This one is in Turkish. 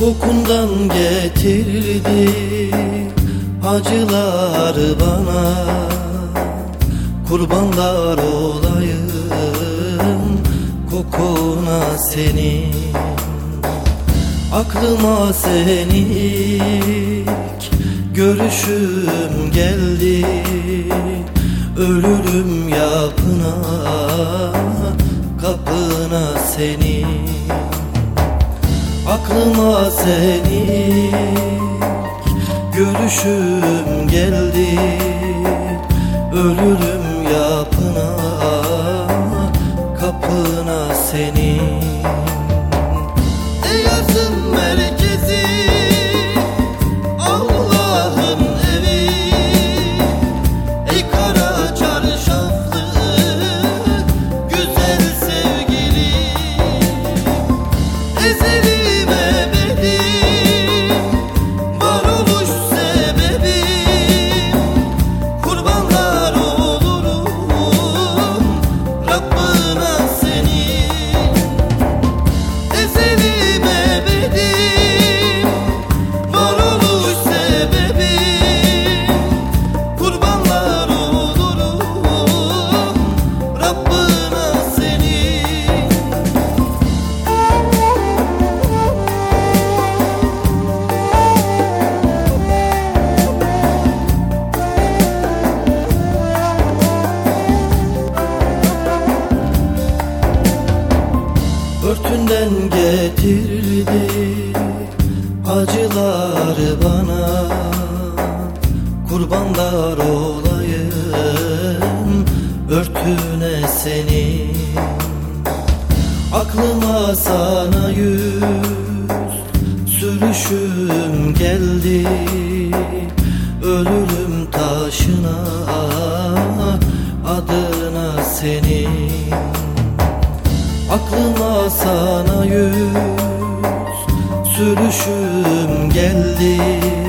Kokundan getirdi acılar bana. Kurbanlar olayım kokuna senin. Aklıma senin görüşüm geldi. Ölürüm yapına kapına senin Aklıma senin görüşüm geldi. Ölürüm yapına kapına senin Örtünden getirdi acılar bana. Kurbanlar olayım örtüne senin Aklıma sana yüz sürüşüm geldi. Ölürüm taşına adına senin Aklıma sana yüz sürüşüm geldi